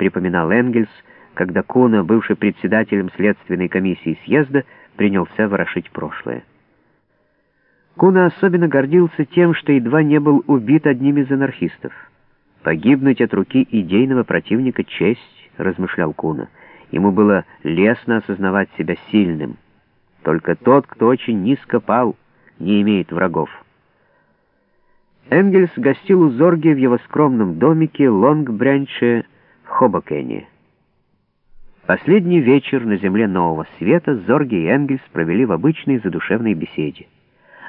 припоминал Энгельс, когда Куна, бывший председателем следственной комиссии съезда, принялся ворошить прошлое. Куна особенно гордился тем, что едва не был убит одним из анархистов. «Погибнуть от руки идейного противника — честь», — размышлял Куна. Ему было лестно осознавать себя сильным. Только тот, кто очень низко пал, не имеет врагов. Энгельс гостил у Зорги в его скромном домике Лонгбрянче Хобокене. Последний вечер на земле Нового Света Зорги и Энгельс провели в обычной задушевной беседе.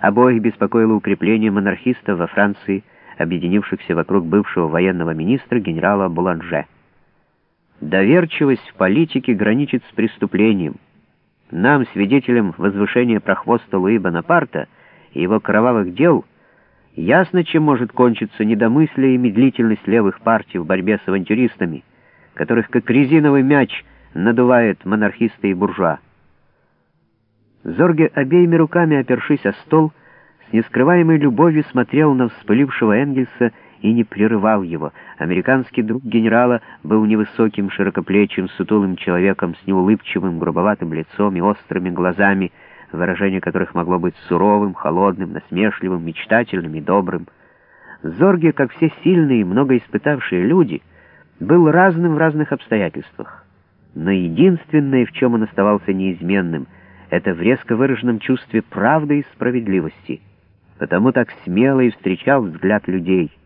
Обоих беспокоило укрепление монархистов во Франции, объединившихся вокруг бывшего военного министра генерала Буланже. Доверчивость в политике граничит с преступлением. Нам, свидетелям возвышения прохвоста Луи Бонапарта и его кровавых дел, ясно, чем может кончиться недомыслие и медлительность левых партий в борьбе с авантюристами, которых как резиновый мяч надувает монархисты и буржуа. Зорге обеими руками, опершись о стол, с нескрываемой любовью смотрел на вспылившего Энгельса и не прерывал его. Американский друг генерала был невысоким, широкоплечим, сутулым человеком с неулыбчивым, грубоватым лицом и острыми глазами, выражение которых могло быть суровым, холодным, насмешливым, мечтательным и добрым. Зорге, как все сильные и много испытавшие люди, был разным в разных обстоятельствах. Но единственное, в чем он оставался неизменным, это в резко выраженном чувстве правды и справедливости. Потому так смело и встречал взгляд людей —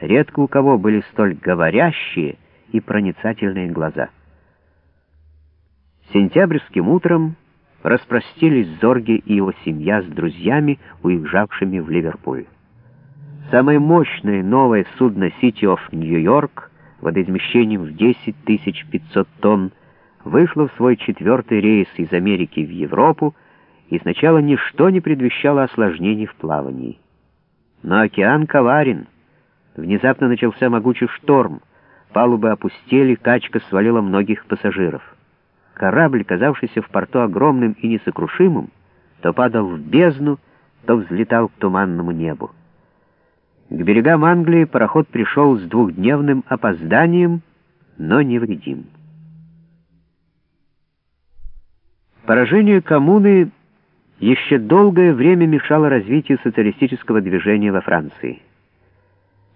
Редко у кого были столь говорящие и проницательные глаза. Сентябрьским утром распростились Зорги и его семья с друзьями, уезжавшими в Ливерпуль. Самое мощное новое судно City of Нью-Йорк водоизмещением в 10 500 тонн вышло в свой четвертый рейс из Америки в Европу, и сначала ничто не предвещало осложнений в плавании. Но океан коварен — Внезапно начался могучий шторм. Палубы опустели, качка свалила многих пассажиров. Корабль, казавшийся в порту огромным и несокрушимым, то падал в бездну, то взлетал к туманному небу. К берегам Англии пароход пришел с двухдневным опозданием, но невредим. Поражение коммуны еще долгое время мешало развитию социалистического движения во Франции.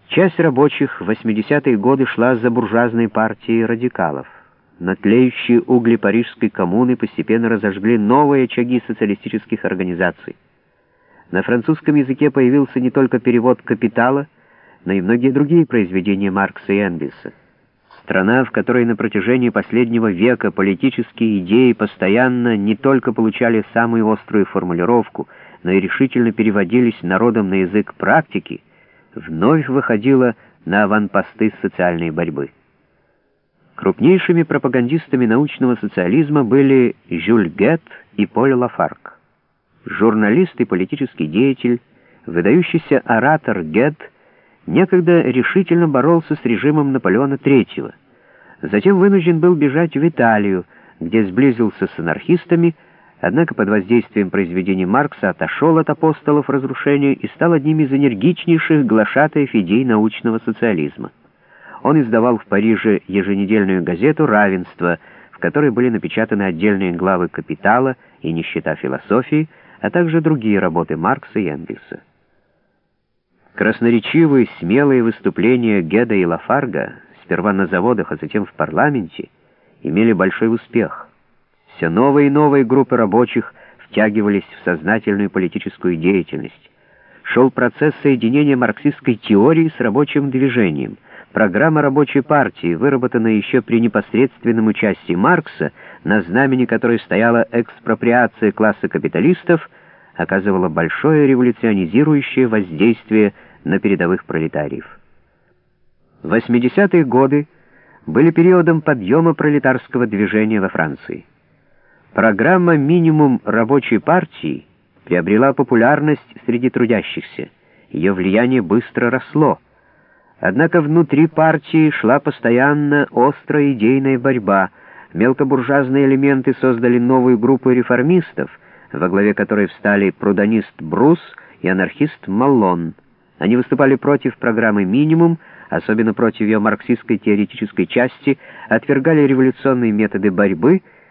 Часть рабочих в 80-е годы шла за буржуазной партией радикалов. Тлеющие угли Парижской коммуны постепенно разожгли новые очаги социалистических организаций. На французском языке появился не только перевод «Капитала», но и многие другие произведения Маркса и Энгельса. Страна, в которой на протяжении последнего века политические идеи постоянно не только получали самую острую формулировку, но и решительно переводились народом на язык практики — вновь выходила на аванпосты социальной борьбы. Крупнейшими пропагандистами научного социализма были Жюль Гетт и Поль Лафарк. Журналист и политический деятель, выдающийся оратор Гетт, некогда решительно боролся с режимом Наполеона III. Затем вынужден был бежать в Италию, где сблизился с анархистами, однако под воздействием произведений Маркса отошел от апостолов разрушения и стал одним из энергичнейших глашатаев идей научного социализма. Он издавал в Париже еженедельную газету «Равенство», в которой были напечатаны отдельные главы «Капитала» и «Нищета философии», а также другие работы Маркса и Энгельса. Красноречивые, смелые выступления Геда и Лафарга, сперва на заводах, а затем в парламенте, имели большой успех – все новые и новые группы рабочих втягивались в сознательную политическую деятельность. Шел процесс соединения марксистской теории с рабочим движением. Программа рабочей партии, выработанная еще при непосредственном участии Маркса, на знамени которой стояла экспроприация класса капиталистов, оказывала большое революционизирующее воздействие на передовых пролетариев. 80-е годы были периодом подъема пролетарского движения во Франции. Программа «Минимум рабочей партии» приобрела популярность среди трудящихся. Ее влияние быстро росло. Однако внутри партии шла постоянно острая идейная борьба. Мелкобуржуазные элементы создали новую группу реформистов, во главе которой встали прудонист Брус и анархист Маллон. Они выступали против программы «Минимум», особенно против ее марксистской теоретической части, отвергали революционные методы борьбы,